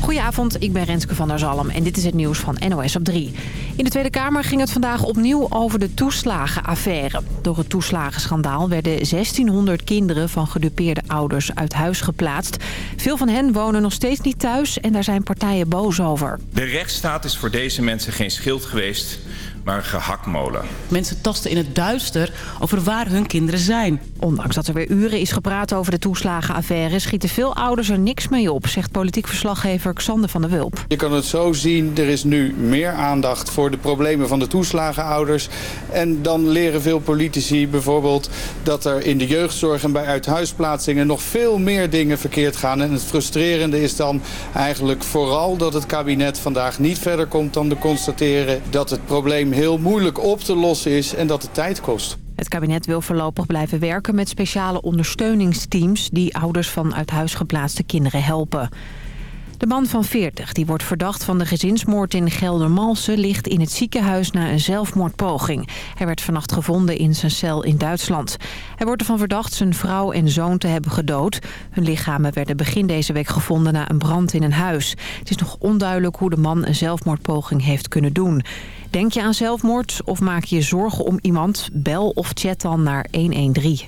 Goedenavond, ik ben Renske van der Zalm en dit is het nieuws van NOS op 3. In de Tweede Kamer ging het vandaag opnieuw over de toeslagenaffaire. Door het toeslagenschandaal werden 1600 kinderen van gedupeerde ouders uit huis geplaatst. Veel van hen wonen nog steeds niet thuis en daar zijn partijen boos over. De rechtsstaat is voor deze mensen geen schild geweest maar een gehaktmolen. Mensen tasten in het duister over waar hun kinderen zijn. Ondanks dat er weer uren is gepraat over de toeslagenaffaire... schieten veel ouders er niks mee op, zegt politiek verslaggever Xander van der Wulp. Je kan het zo zien, er is nu meer aandacht voor de problemen van de toeslagenouders. En dan leren veel politici bijvoorbeeld dat er in de jeugdzorg en bij uithuisplaatsingen... nog veel meer dingen verkeerd gaan. En het frustrerende is dan eigenlijk vooral dat het kabinet vandaag niet verder komt... dan te constateren dat het probleem heel moeilijk op te lossen is en dat het tijd kost. Het kabinet wil voorlopig blijven werken met speciale ondersteuningsteams... die ouders van uit huis geplaatste kinderen helpen. De man van 40, die wordt verdacht van de gezinsmoord in Geldermalsen... ligt in het ziekenhuis na een zelfmoordpoging. Hij werd vannacht gevonden in zijn cel in Duitsland. Hij wordt ervan verdacht zijn vrouw en zoon te hebben gedood. Hun lichamen werden begin deze week gevonden na een brand in een huis. Het is nog onduidelijk hoe de man een zelfmoordpoging heeft kunnen doen. Denk je aan zelfmoord of maak je zorgen om iemand? Bel of chat dan naar 113.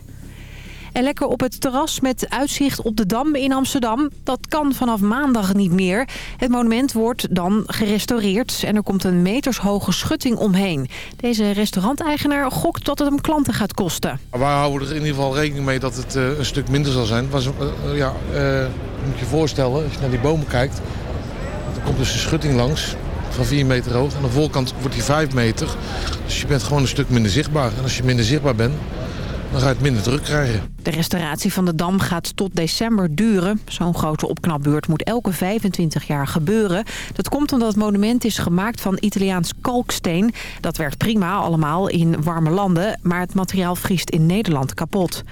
En lekker op het terras met uitzicht op de Dam in Amsterdam. Dat kan vanaf maandag niet meer. Het monument wordt dan gerestaureerd en er komt een metershoge schutting omheen. Deze restauranteigenaar gokt dat het hem klanten gaat kosten. We houden er in ieder geval rekening mee dat het uh, een stuk minder zal zijn. Was, uh, ja, uh, moet je voorstellen, als je naar die bomen kijkt... er komt dus een schutting langs van 4 meter hoog. Aan de voorkant wordt die 5 meter. Dus je bent gewoon een stuk minder zichtbaar. En als je minder zichtbaar bent, dan ga je het minder druk krijgen. De restauratie van de Dam gaat tot december duren. Zo'n grote opknapbeurt moet elke 25 jaar gebeuren. Dat komt omdat het monument is gemaakt van Italiaans kalksteen. Dat werkt prima allemaal in warme landen, maar het materiaal vriest in Nederland kapot.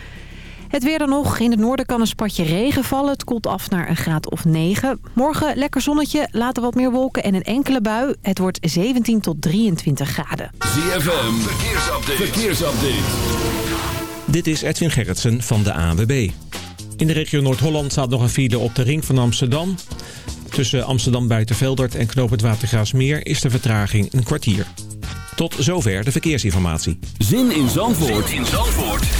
Het weer dan nog. In het noorden kan een spatje regen vallen. Het koelt af naar een graad of 9. Morgen lekker zonnetje, later wat meer wolken en een enkele bui. Het wordt 17 tot 23 graden. ZFM, verkeersupdate. verkeersupdate. Dit is Edwin Gerritsen van de ANWB. In de regio Noord-Holland staat nog een file op de ring van Amsterdam. Tussen Amsterdam Buitenveldert en Knoop het Watergraafsmeer is de vertraging een kwartier. Tot zover de verkeersinformatie. Zin in Zandvoort, zin in Zandvoort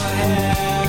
yeah.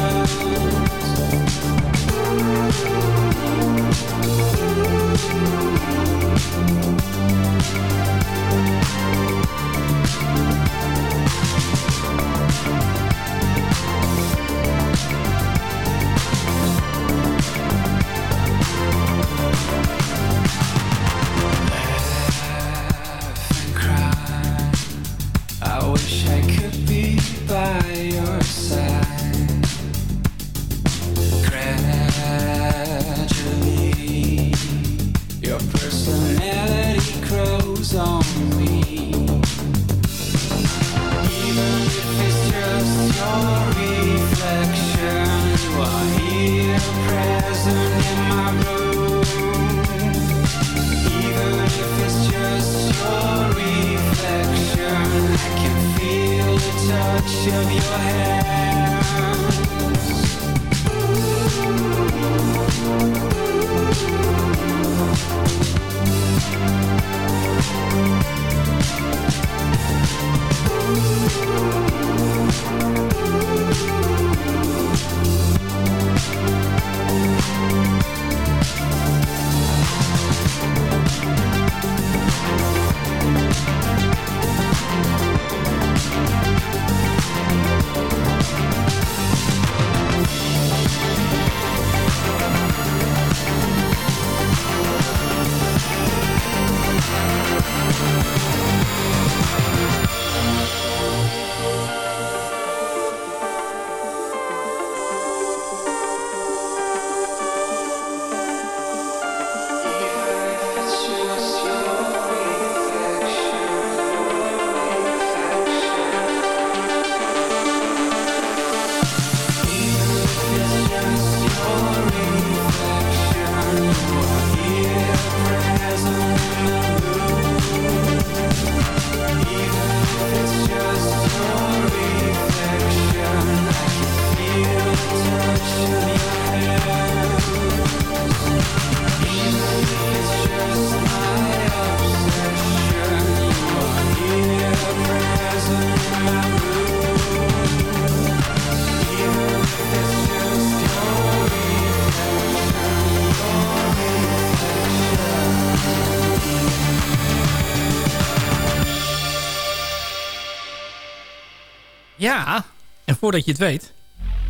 Voordat je het weet,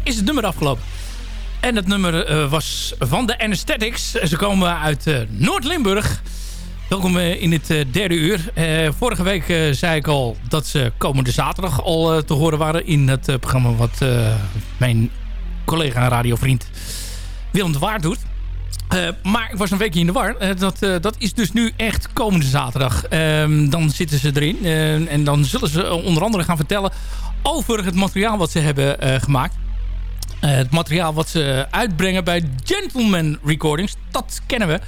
is het nummer afgelopen. En het nummer uh, was van de Anesthetics. Ze komen uit uh, Noord-Limburg. Welkom uh, in het derde uur. vorige week zei ik al dat ze komende zaterdag al te horen waren... in het programma wat mijn collega en radiovriend Willem de Waard doet. maar ik was een weekje in de war. dat, dat is dus nu echt komende zaterdag. Ehm, dan zitten ze erin. en dan zullen ze onder andere gaan vertellen over het materiaal wat ze hebben gemaakt. Uh, het materiaal wat ze uitbrengen bij Gentleman Recordings. Dat kennen we.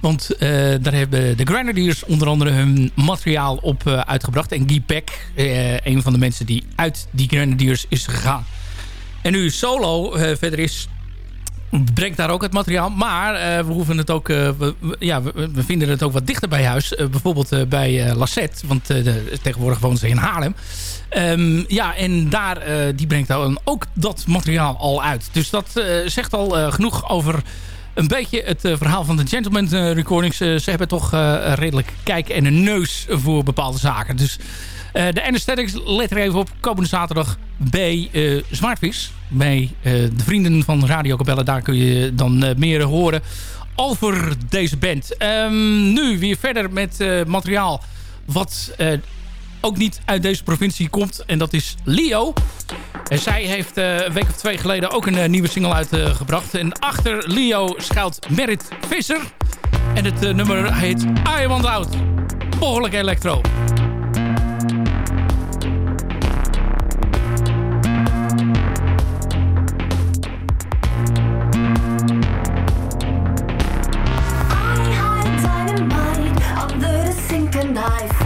Want uh, daar hebben de Grenadiers onder andere hun materiaal op uitgebracht. En Guy Peck, een van de mensen die uit die Grenadiers is gegaan. En nu solo verder is brengt daar ook het materiaal. Maar uh, we hoeven het ook, uh, we, ja, we, vinden het ook wat dichter bij huis. Uh, bijvoorbeeld bij Lassette, want de, tegenwoordig wonen ze in Haarlem. Um, ja, en daar, die brengt dan ook dat materiaal al uit. Dus dat zegt al genoeg over een beetje het verhaal van de Gentleman Recordings. ze hebben toch redelijk kijk en een neus voor bepaalde zaken. Dus de Anesthetics, let er even op, komende zaterdag bij Zwaardvis bij uh, de vrienden van Radio Capelle. Daar kun je dan uh, meer horen over deze band. Um, nu weer verder met uh, materiaal wat ook niet uit deze provincie komt. En dat is Leo. En zij heeft een week of twee geleden ook een nieuwe single uitgebracht. en achter Leo schuilt Merit Visser. En het nummer heet I Want Out. Behoorlijk electro. And you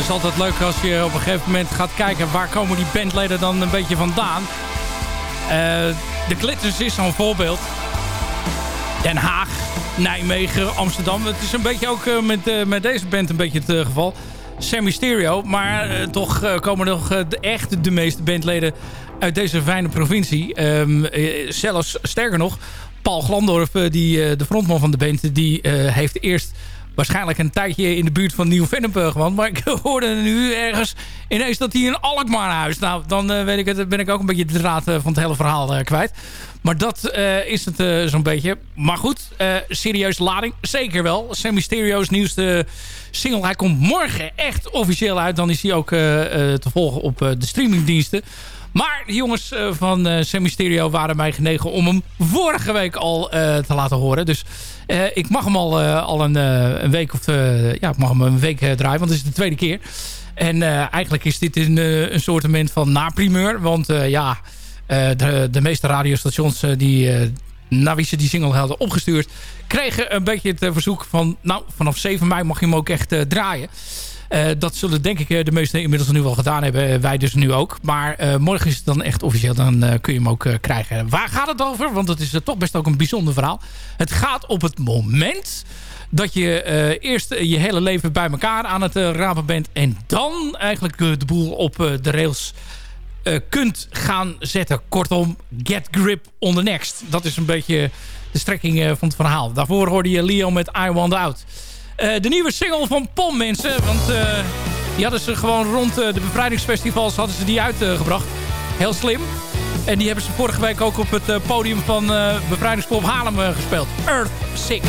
Het is altijd leuk als je op een gegeven moment gaat kijken... waar komen die bandleden dan een beetje vandaan. Uh, de Glitters is zo'n voorbeeld. Den Haag, Nijmegen, Amsterdam. Het is een beetje ook uh, met, uh, met deze band een beetje het geval. Semi Stereo. Maar toch komen nog de, echt de meeste bandleden uit deze fijne provincie. Um, zelfs sterker nog, Paul Glandorf, die, de frontman van de band... die heeft eerst waarschijnlijk een tijdje in de buurt van Nieuw-Vennep gewoond. Maar ik hoorde nu ergens ineens dat hij in Alkmaar huist. Nou, dan uh, weet ik het, ben ik ook een beetje de draad uh, van het hele verhaal uh, kwijt. Maar dat is het zo'n beetje. Maar goed, serieuze lading. Zeker wel. Semi Stereo's nieuwste single. Hij komt morgen echt officieel uit. Dan is hij ook te volgen op de streamingdiensten. Maar de jongens van uh, Semi waren mij genegen om hem vorige week al te laten horen. Dus ik mag hem al, al een, een, week of ja, mag hem een week draaien, want het is de tweede keer. En eigenlijk is dit een, een soort van naprimeur. Want ja, de, de, meeste radiostations die, naar wie ze die single hadden opgestuurd... kregen een beetje het verzoek van... nou, vanaf 7 mei mag je hem ook echt draaien. Uh, dat zullen denk ik de meesten inmiddels nu al gedaan hebben. wij dus nu ook. Maar uh, morgen is het dan echt officieel. Dan uh, kun je hem ook krijgen. Waar gaat het over? Want het is toch best ook een bijzonder verhaal. Het gaat op het moment dat je eerst je hele leven bij elkaar aan het rapen bent. En dan eigenlijk de boel op de rails kunt gaan zetten. Kortom, get grip on the next. Dat is een beetje de strekking van het verhaal. Daarvoor hoorde je Leo met I Want Out. Uh, de nieuwe single van Pom, mensen. Want uh, die hadden ze gewoon rond uh, de bevrijdingsfestivals hadden ze die uitgebracht. Heel slim. En die hebben ze vorige week ook op het podium van Bevrijdingspop Haarlem gespeeld. Earth Sick.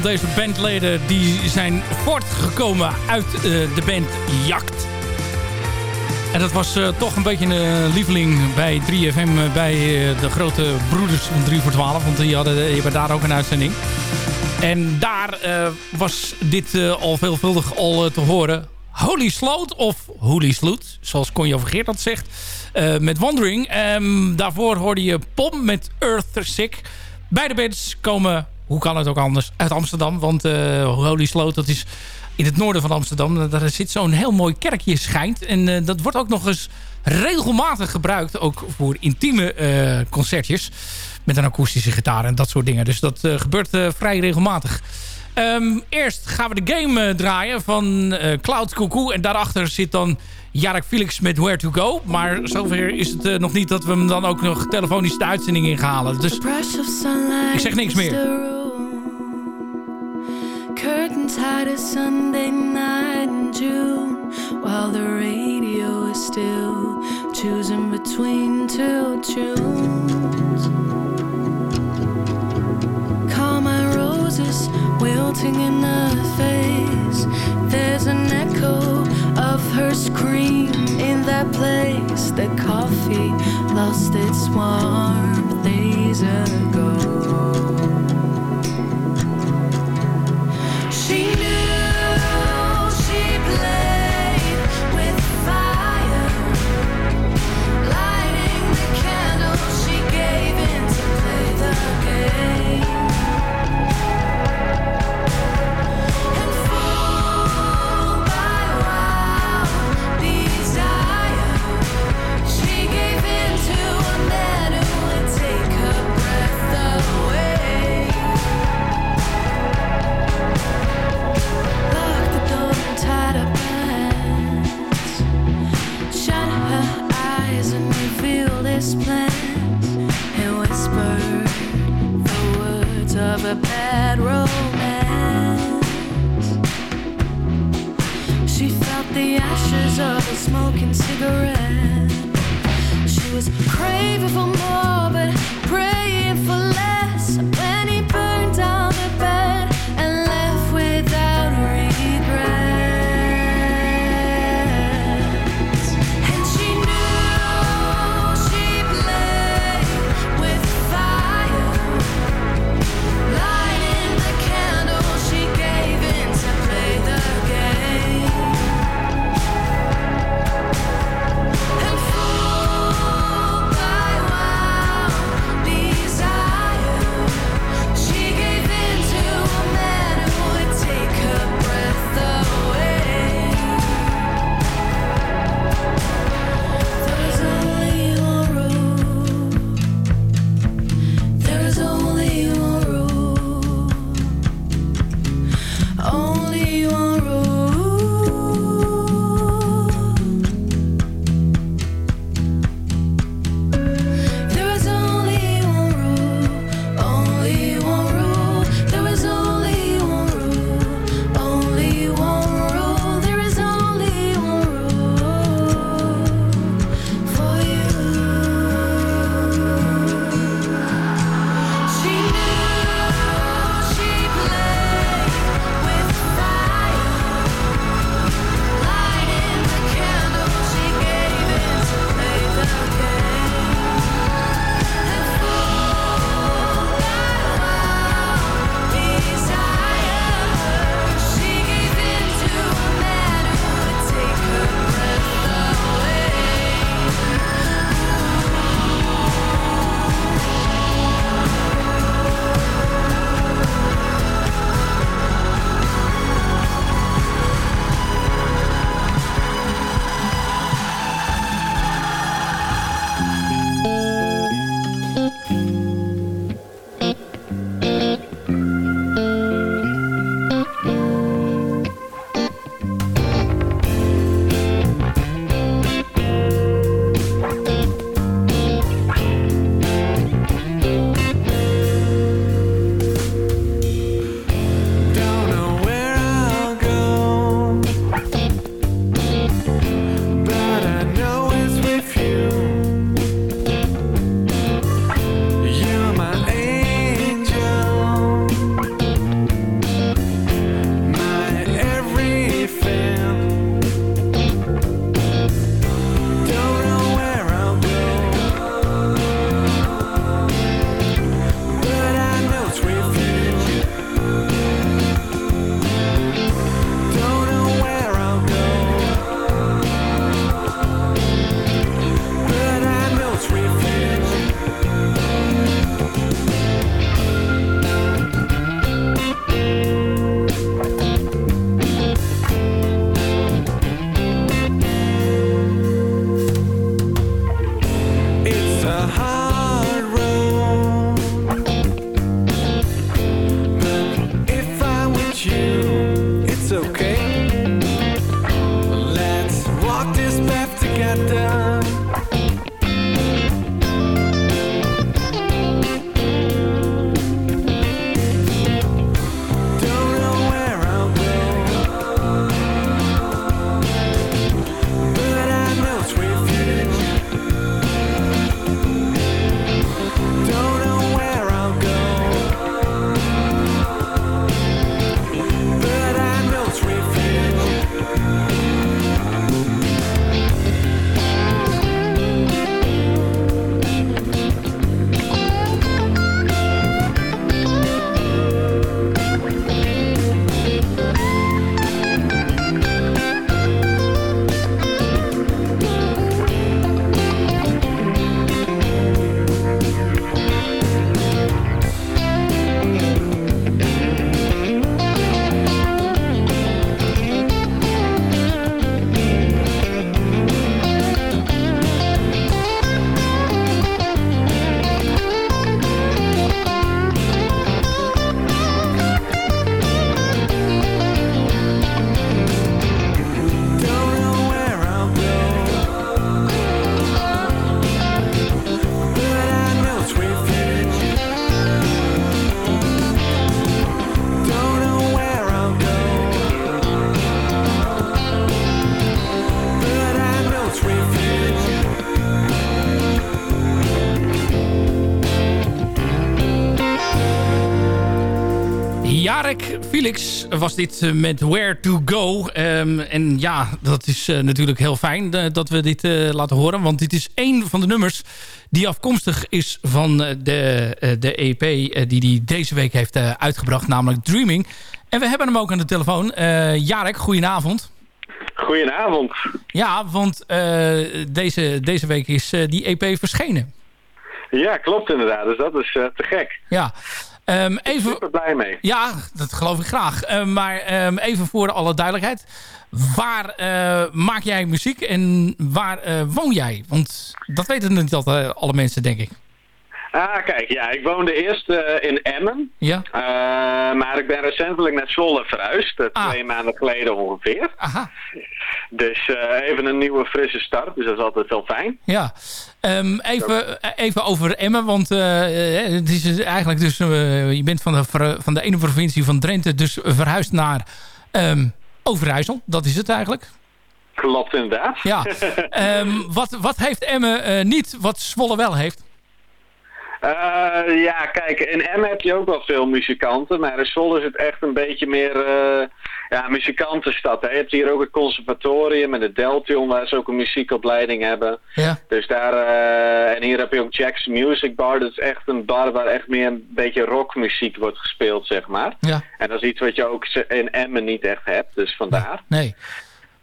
Deze bandleden die zijn voortgekomen uit uh, de band Jakt. En dat was uh, toch een beetje een lieveling bij 3FM, bij de grote broeders van 3 voor 12. Want die hadden, die hebben daar ook een uitzending. En daar was dit al veelvuldig al te horen. Holy Sloot of Holy Sloot, zoals Conjo Vergeert dat zegt. met Wandering. Um, daarvoor hoorde je Pom met Earth Sick. Beide bands komen hoe kan het ook anders, uit Amsterdam. Want Holy Sloot, dat is in het noorden van Amsterdam. Daar zit zo'n heel mooi kerkje schijnt. En uh, dat wordt ook nog eens regelmatig gebruikt. Ook voor intieme uh, concertjes. Met een akoestische gitaar en dat soort dingen. Dus dat gebeurt vrij regelmatig. Um, eerst gaan we de game draaien van Cloud Cuckoo. En daarachter zit dan Jarek Felix met Where to Go. Maar zover is het uh, nog niet dat we hem dan ook nog telefonisch de uitzending in gaan halen. Dus ik zeg niks meer. Curtains hide a Sunday night in June While the radio is still choosing between two tunes Call my roses wilting in the face There's an echo of her scream in that place The coffee lost its warmth days ago. A bad romance. She felt the ashes of a smoking cigarette. She was craving for more, but praying for Felix was dit met Where to Go. Ehm, en ja, dat is natuurlijk heel fijn dat we dit laten horen. Want dit is één van de nummers die afkomstig is van de, de EP die hij deze week heeft uitgebracht. Namelijk Dreaming. En we hebben hem ook aan de telefoon. Jarek, goedenavond. Goedenavond. Ja, want deze, deze week is die EP verschenen. Ja, klopt inderdaad. Dus dat is te gek. Ja. Um, even, Super blij mee. Ja, dat geloof ik graag. Uh, maar um, even voor alle duidelijkheid. Waar uh, maak jij muziek en waar uh, woon jij? Want dat weten niet altijd alle mensen, denk ik. Ah, kijk, ja, ik woonde eerst uh, in Emmen. Ja. Uh, maar ik ben recentelijk naar Zwolle verhuisd. Uh, ah. Twee maanden geleden ongeveer. Aha. Dus even een nieuwe frisse start. Dus dat is altijd wel fijn. Ja. Um, even, even over Emmen. Want het is eigenlijk dus... je bent van de, van de ene provincie van Drenthe dus verhuisd naar um, Overijssel. Dat is het eigenlijk. Klopt inderdaad. Ja. um, wat, wat heeft Emmen niet wat Zwolle wel heeft? Uh, ja, kijk, in M heb je ook wel veel muzikanten, maar in Zwolle is het echt een beetje meer uh, ja, muzikantenstad. Hè. Je hebt hier ook het conservatorium en de Deltion, waar ze ook een muziekopleiding hebben. Ja. Dus daar, uh, en hier heb je ook Jack's Music Bar, dat is echt een bar waar echt meer een beetje rockmuziek wordt gespeeld, zeg maar. Ja. En dat is iets wat je ook in Emmen niet echt hebt, dus vandaar. Nee.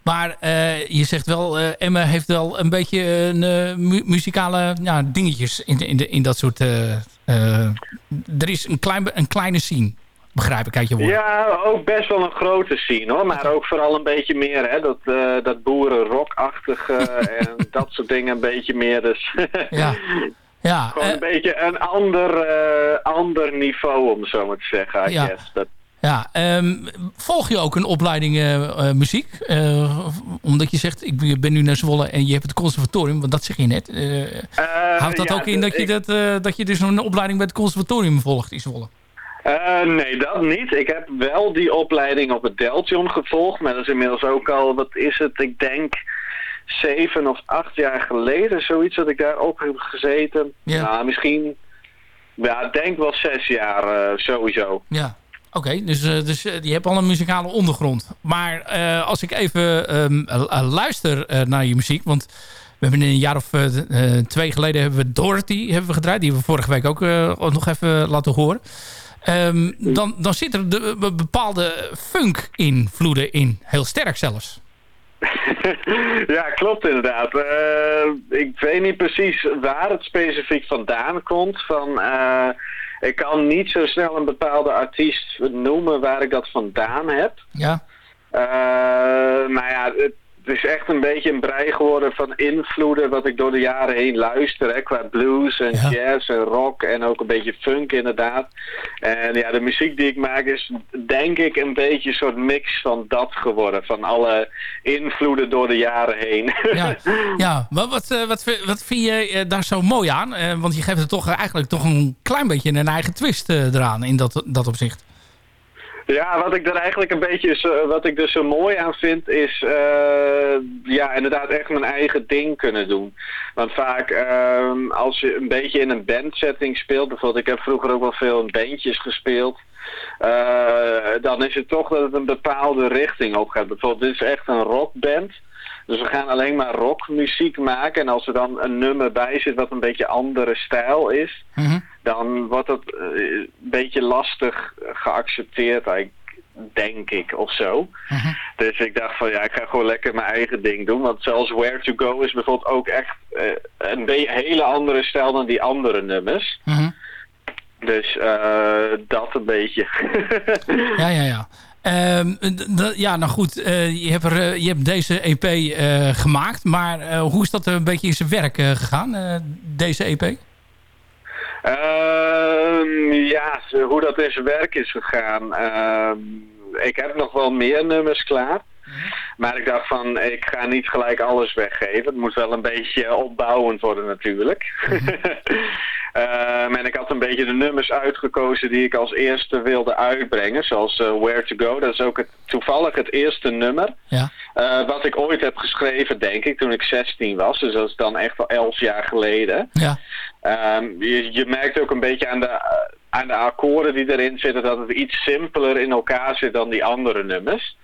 Maar uh, je zegt wel, uh, Emma heeft wel een beetje uh, mu muzikale ja, dingetjes in, in, de, in dat soort... er is een, klein, een kleine scene, begrijp ik uit je woorden. Ja, ook best wel een grote scene hoor. Maar ook vooral een beetje meer, hè, dat, dat boerenrockachtige en dat soort dingen een beetje meer. Dus ja. Ja, Gewoon een beetje een ander, ander niveau om zo maar te zeggen, I ja. guess. Dat, ja, um, volg je ook een opleiding uh, uh, muziek? Uh, omdat je zegt, ik ben nu naar Zwolle en je hebt het conservatorium, want dat zeg je net. houdt dat ja, ook in dat, ik, je dat, dat je dus een opleiding bij het conservatorium volgt in Zwolle? nee, dat niet. Ik heb wel die opleiding op het Deltion gevolgd, maar dat is inmiddels ook al, wat is het, ik denk zeven of acht jaar geleden, zoiets dat ik daar ook heb gezeten. Ja. Nou, misschien, ja, ik denk wel zes jaar sowieso. Ja. Oké, okay, dus, uh, dus uh, je hebt al een muzikale ondergrond. Maar uh, als ik even um, luister naar je muziek... want we hebben een jaar of twee geleden hebben we Dorothy hebben we gedraaid... die hebben we vorige week ook nog even laten horen. Um, dan, dan zit er de, bepaalde funk-invloeden in. Heel sterk zelfs. ja, klopt inderdaad. Uh, ik weet niet precies waar het specifiek vandaan komt. Van, ik kan niet zo snel een bepaalde artiest noemen waar ik dat vandaan heb. Ja. Uh, maar ja, het, het is echt een beetje een brei geworden van invloeden wat ik door de jaren heen luister. Hè, qua blues en ja. jazz en rock en ook een beetje funk inderdaad. En ja, de muziek die ik maak is denk ik een beetje een soort mix van dat geworden. Van alle invloeden door de jaren heen. Ja, ja. maar wat, wat, wat vind je daar zo mooi aan? Want je geeft er toch eigenlijk toch een klein beetje een eigen twist eraan in dat, dat opzicht. Ja, wat ik er eigenlijk een beetje is, wat ik er zo mooi aan vind, is uh, ja, inderdaad echt mijn eigen ding kunnen doen. Want vaak uh, als je een beetje in een bandsetting speelt, bijvoorbeeld ik heb vroeger ook wel veel in bandjes gespeeld. Uh, dan is het toch dat het een bepaalde richting op gaat. Bijvoorbeeld dit is echt een rockband. Dus we gaan alleen maar rockmuziek maken. En als er dan een nummer bij zit wat een beetje andere stijl is... Mm -hmm. dan wordt dat uh, een beetje lastig geaccepteerd, denk ik, of zo. Mm -hmm. Dus ik dacht van ja, ik ga gewoon lekker mijn eigen ding doen. Want zelfs Where To Go is bijvoorbeeld ook echt uh, een hele andere stijl dan die andere nummers. Mm -hmm. Dus uh, dat een beetje. ja, ja, ja. Um, ja, nou goed, uh, je, hebt uh, je hebt deze EP uh, gemaakt, maar hoe is dat een beetje in zijn werk gegaan, deze EP? Ehm, ja, hoe dat in zijn werk is gegaan. Ehm, ik heb nog wel meer nummers klaar. Maar ik dacht van, ik ga niet gelijk alles weggeven. Het moet wel een beetje opbouwend worden natuurlijk. um, en ik had een beetje de nummers uitgekozen die ik als eerste wilde uitbrengen. Zoals uh, Where To Go. Dat is ook het, toevallig het eerste nummer. Ja. Uh, wat ik ooit heb geschreven, denk ik, toen ik 16 was. Dus dat is dan echt al 11 jaar geleden. Ja. Um, je, je merkt ook een beetje aan de... Aan de akkoorden die erin zitten dat het iets simpeler in elkaar zit dan die andere nummers.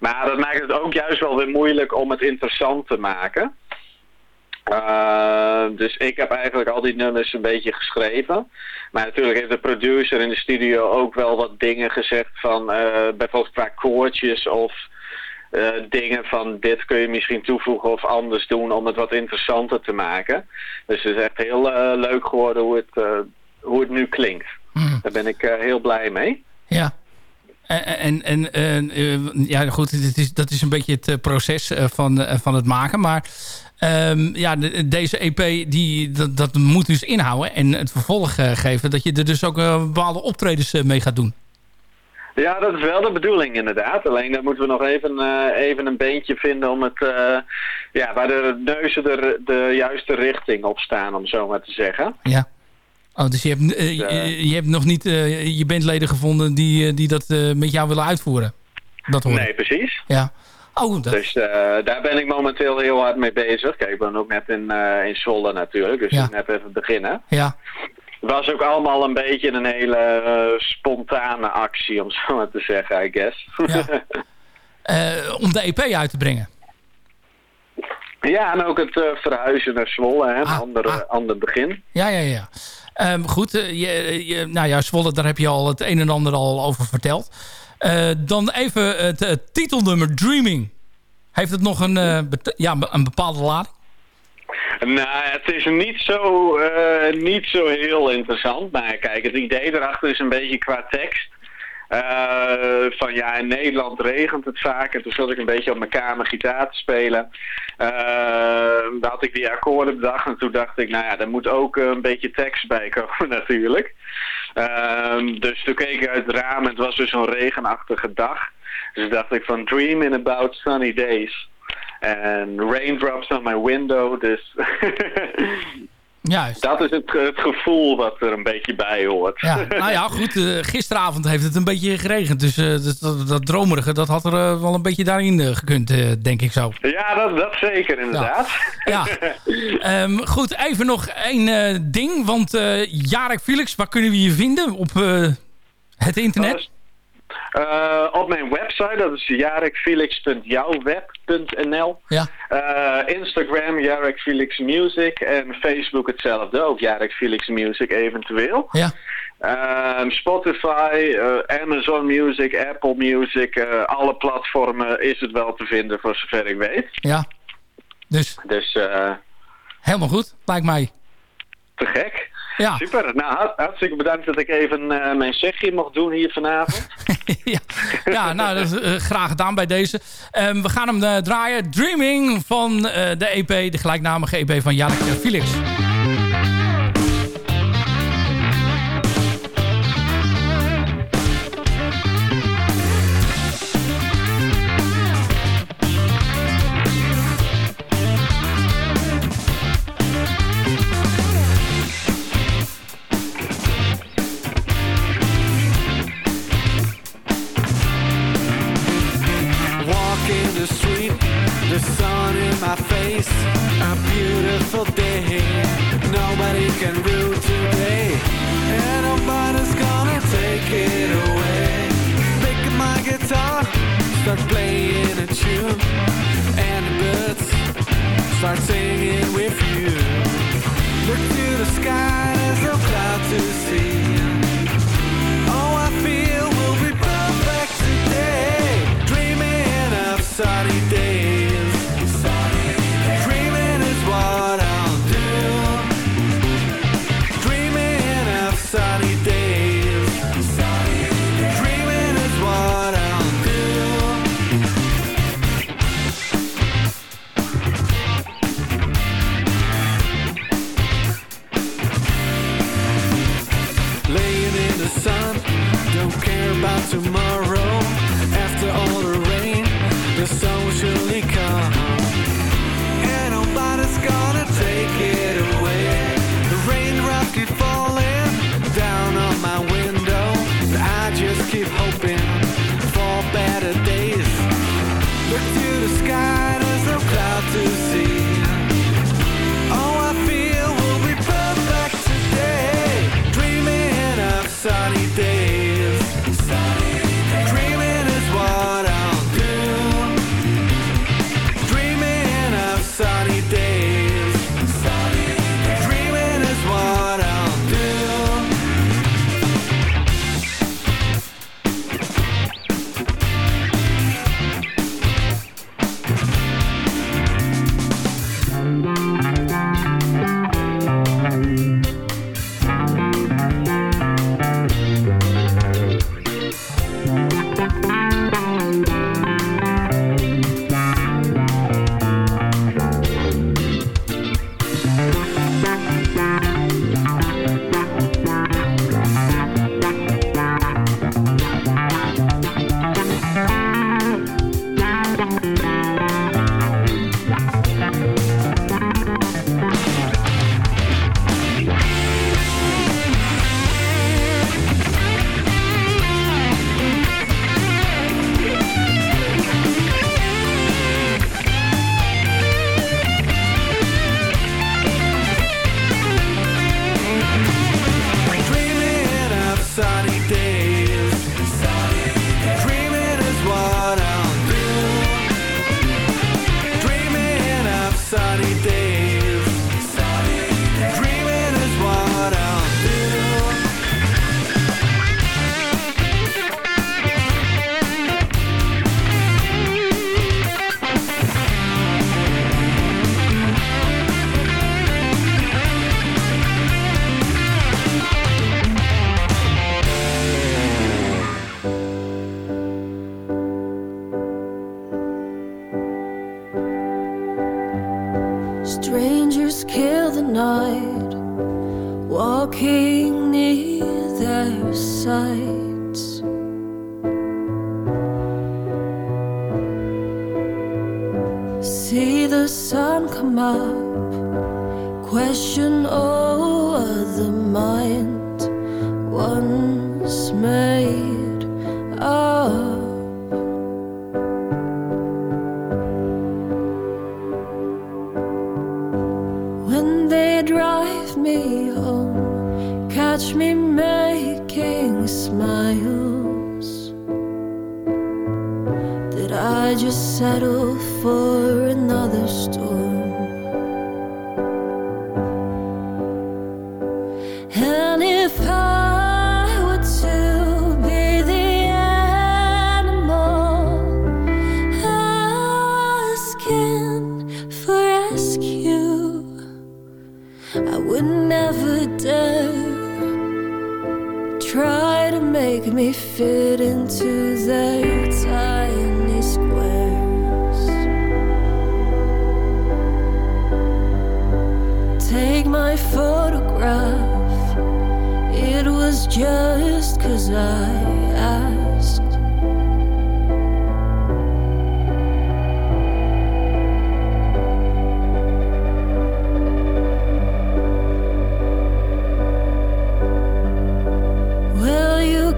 Maar dat maakt het ook juist wel weer moeilijk om het interessant te maken. Uh, dus ik heb eigenlijk al die nummers een beetje geschreven. Maar natuurlijk heeft de producer in de studio ook wel wat dingen gezegd van uh, bijvoorbeeld qua koortjes of uh, dingen van dit kun je misschien toevoegen of anders doen om het wat interessanter te maken. Dus het is echt heel leuk geworden hoe het, hoe het nu klinkt. Mm. Daar ben ik heel blij mee. Ja. En, en, en ja, goed, het is, dat is een beetje het proces van, van het maken. Maar Um, ja, deze EP die, dat, dat, moet dus inhouden en het vervolg geven. Dat je er dus ook bepaalde optredens mee gaat doen. Ja, dat is wel de bedoeling inderdaad. Alleen dan moeten we nog even, even een beentje vinden om het, ja, waar de neuzen de, de juiste richting op staan, om zo maar te zeggen. Ja. Oh, dus je hebt, dus, je, je, hebt nog niet je bandleden gevonden die, die dat met jou willen uitvoeren? Dat hoor. Nee, precies. Ja. Oh, dat... Dus uh, daar ben ik momenteel heel hard mee bezig. Kijk, ik ben ook net in, uh, in Zwolle natuurlijk, dus ja. net even beginnen. Ja. Het was ook allemaal een beetje een hele uh, spontane actie, om zo maar te zeggen, I guess. Ja. om de EP uit te brengen. Ja, en ook het verhuizen naar Zwolle, hè, ah, ander, ah. ander begin. Ja, ja, ja. Um, goed, je, je, nou ja, Zwolle, daar heb je al het een en ander al over verteld. Uh, dan even het, titelnummer Dreaming. Heeft het nog een, ja, een bepaalde lading? Nou, het is niet zo, niet zo heel interessant. Maar kijk, het idee erachter is een beetje qua tekst. Uh, van ja, in Nederland regent het vaak. En toen zat ik een beetje op mijn kamer gitaar te spelen. Uh, daar had ik die akkoorden bedacht. En toen dacht ik, nou ja, er moet ook een beetje tekst bij komen natuurlijk. Uh, dus toen keek ik uit het raam en het was dus zo'n regenachtige dag. Dus dacht ik van dreaming about sunny days. En raindrops on my window, dus... Juist. Dat is het, het, gevoel wat er een beetje bij hoort. Ja, nou ja, goed. Uh, gisteravond heeft het een beetje geregend. Dus uh, dat, dat, dromerige, dat had er uh, wel een beetje daarin gekund, denk ik zo. Ja, dat, dat zeker inderdaad. Ja. ja. um, goed, even nog één ding. Want Jarek Felix, waar kunnen we je vinden op het internet? Op mijn website, dat is jarekfelix.jouwweb.nl. Ja. Uh, Instagram, Jarek Felix Music. En Facebook hetzelfde, ook Jarek Felix Music eventueel. Ja. Uh, Spotify, uh, Amazon Music, Apple Music, alle platformen is het wel te vinden voor zover ik weet. Ja. Dus, dus helemaal goed, lijkt mij. Te gek. Ja. Super. Nou, hartstikke bedankt dat ik even uh, mijn zegje mocht doen hier vanavond. ja. ja, nou, dat is, uh, graag gedaan bij deze. Um, we gaan hem uh, draaien. Dreaming van de EP, de gelijknamige EP van Jannik Felix. Hoping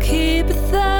keep it there.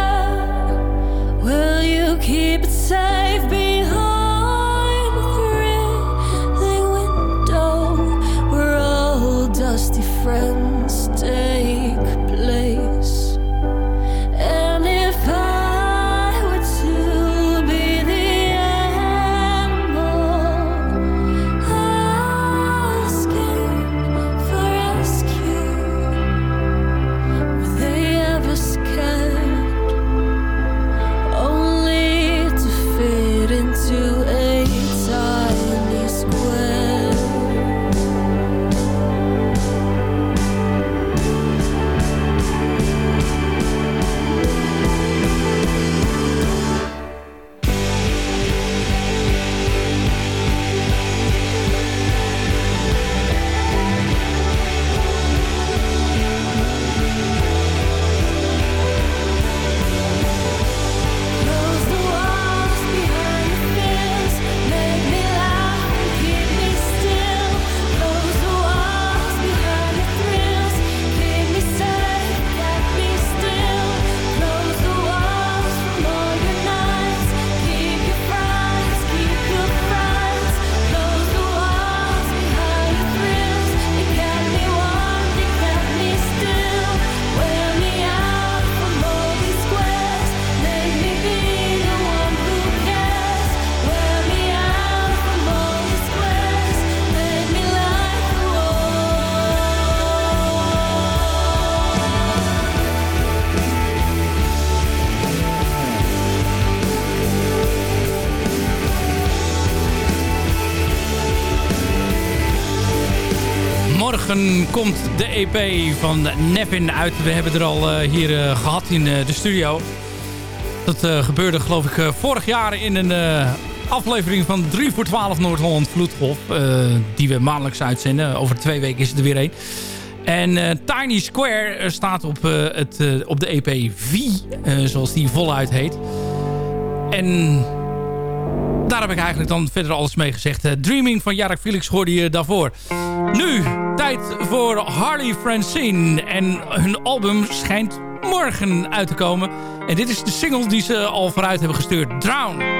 Morgen komt de EP van Nevin uit. We hebben er al eh, hier eh, gehad in eh, de studio. Dat gebeurde geloof ik vorig jaar in een aflevering van 3 voor 12 Noord-Holland Vloedgolf. die we maandelijks uitzenden. Over twee weken is het er weer één. En Tiny Square staat op, het, op de EP V, zoals die voluit heet. En daar heb ik eigenlijk dan verder alles mee gezegd. Dreaming van Jarek Felix hoorde je daarvoor. Nu, tijd voor Harley Francine. En hun album schijnt morgen uit te komen. En dit is de single die ze al vooruit hebben gestuurd. Drown.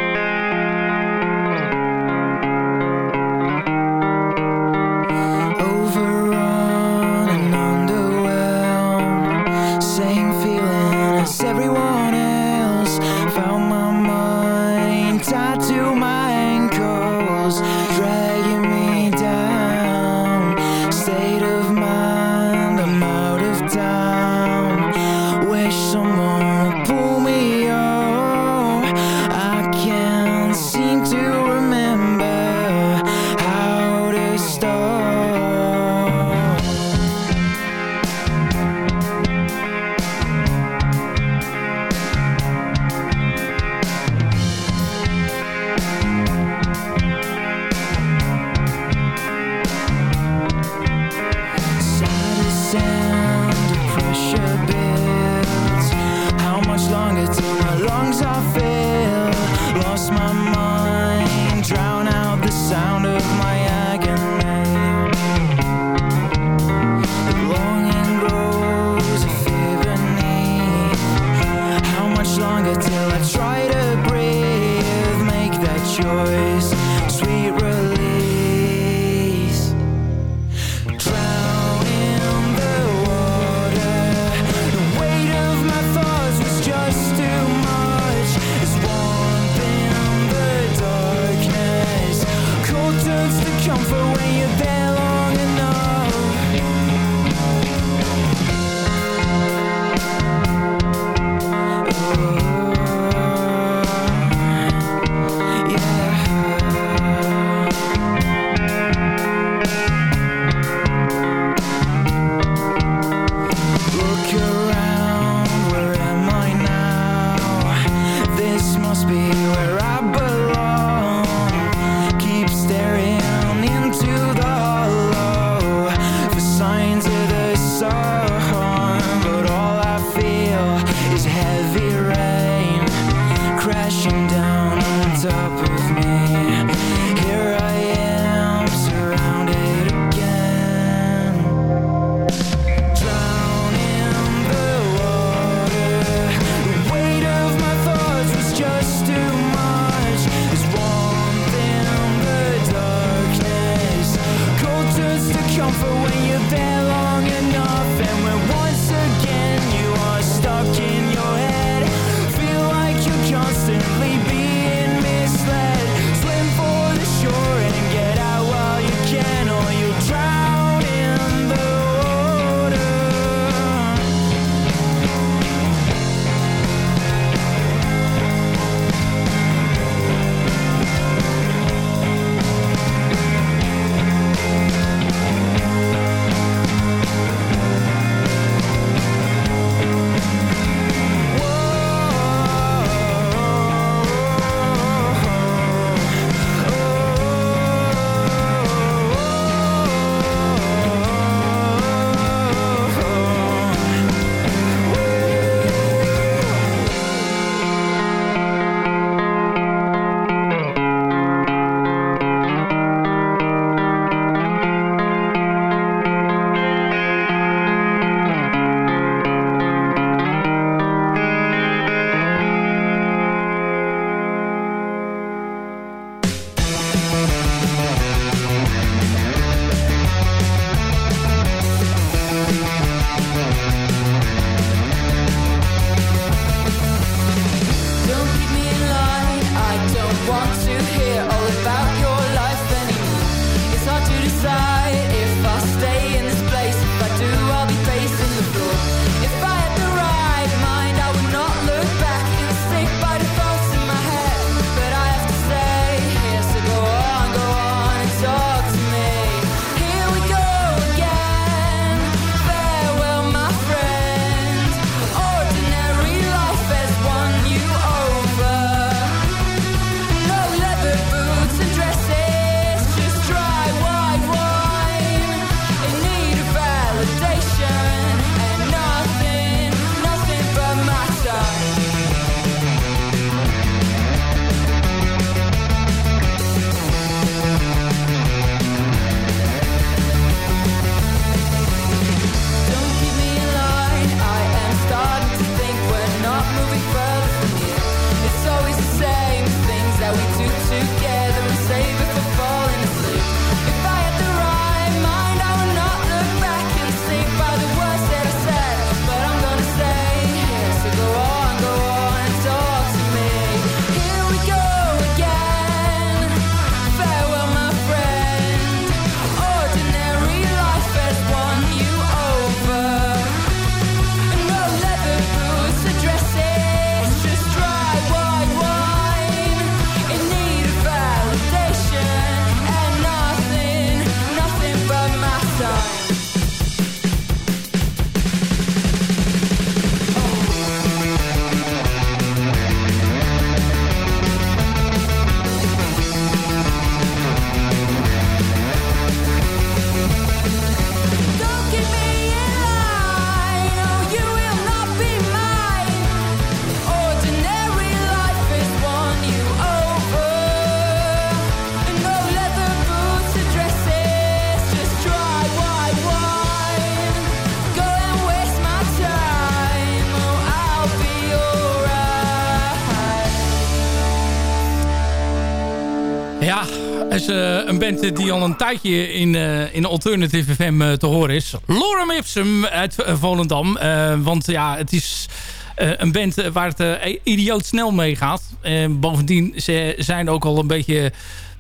Band die al een tijdje in, uh, in Alternative FM uh, te horen is. Lorem Ipsum uit Volendam. want ja, het is een band waar het idioot snel mee gaat. bovendien ze zijn ook al een beetje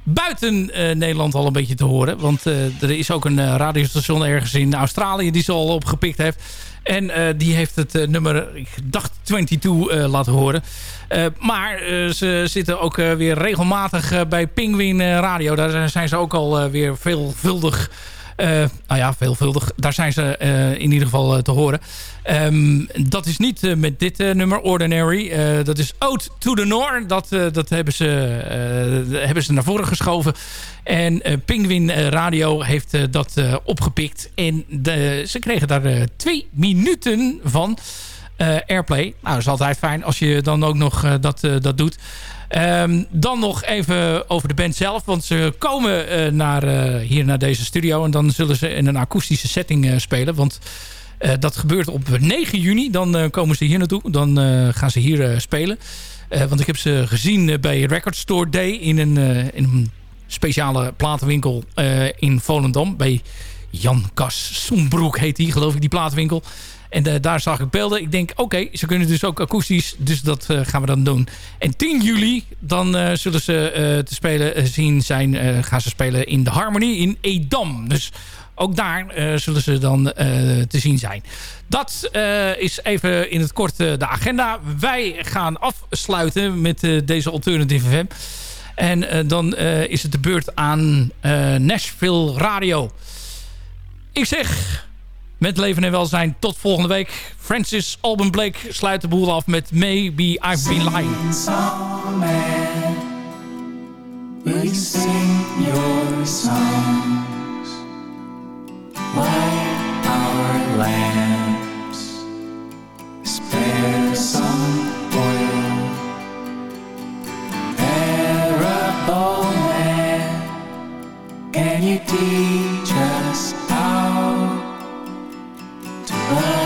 buiten Nederland al een beetje te horen. Want er is ook een radiostation ergens in Australië die ze al opgepikt heeft. En die heeft het nummer, ik dacht 22, uh, laten horen. maar ze zitten ook weer regelmatig bij Penguin Radio. Daar zijn ze ook al weer veelvuldig... nou ja, veelvuldig. Daar zijn ze in ieder geval te horen. Um, dat is niet met dit nummer, Ordinary. dat is Out to the North. Dat, dat hebben, ze, hebben ze naar voren geschoven. En Penguin eh, Radio heeft dat opgepikt. En de, ze kregen daar twee minuten van airplay. Nou, dat is altijd fijn als je dan ook nog dat, dat doet. Um, dan nog even over de band zelf. Want ze komen naar, hier naar deze studio. En dan zullen ze in een akoestische setting spelen. Want dat gebeurt op 9 juni. Dan komen ze hier naartoe. Dan gaan ze hier spelen. want ik heb ze gezien bij Record Store Day in een, in een speciale platenwinkel in Volendam. Bij Jan Kas Sombroek heet die, geloof ik, die platenwinkel. En uh, daar zag ik beelden. Ik denk, oké, ze kunnen dus ook akoestisch. Dus dat uh, gaan we dan doen. En 10 juli, dan zullen ze te spelen zien zijn... gaan ze spelen in de Harmony in Edam. Dus ook daar zullen ze dan te zien zijn. Dat is even in het kort de agenda. Wij gaan afsluiten met deze Alternative FM. En dan is het de beurt aan Nashville Radio. Ik zeg met leven en welzijn tot volgende week. Francis Alban Blake sluit de boel af met Maybe I've Been Lying. Will you sing your songs Light our lamps Spare some Oh man, can you teach to